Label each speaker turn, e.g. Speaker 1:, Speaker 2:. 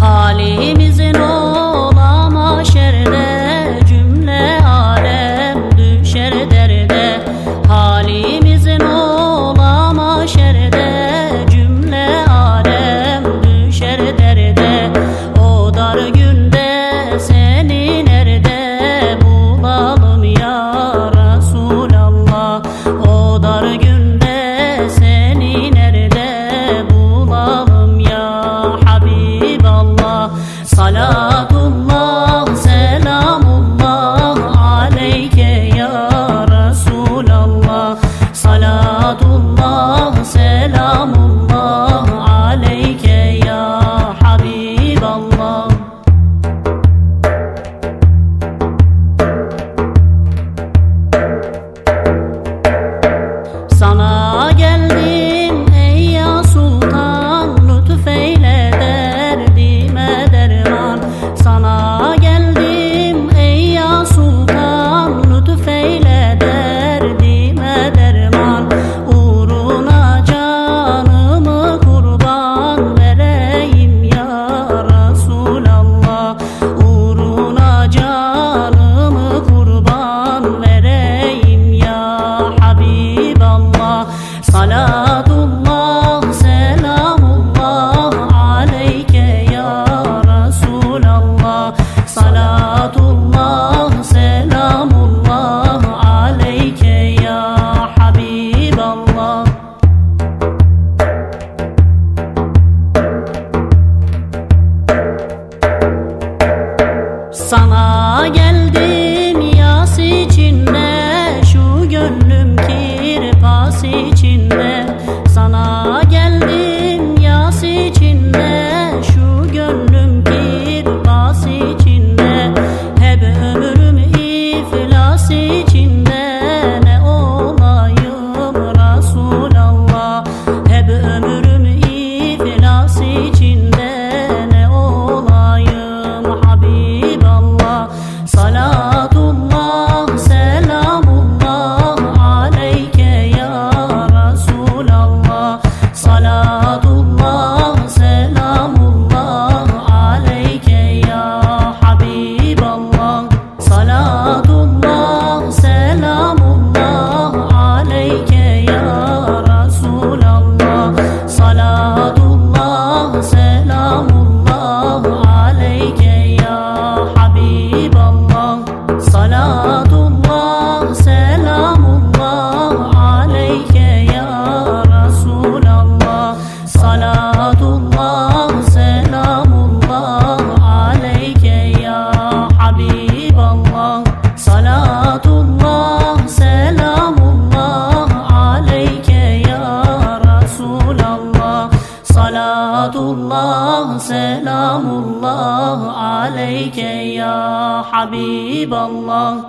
Speaker 1: Halimizin ola maşerde cümle alem düşer derde. Halimizin ola maşerde على الله سلام الله عليك يا حبيب الله.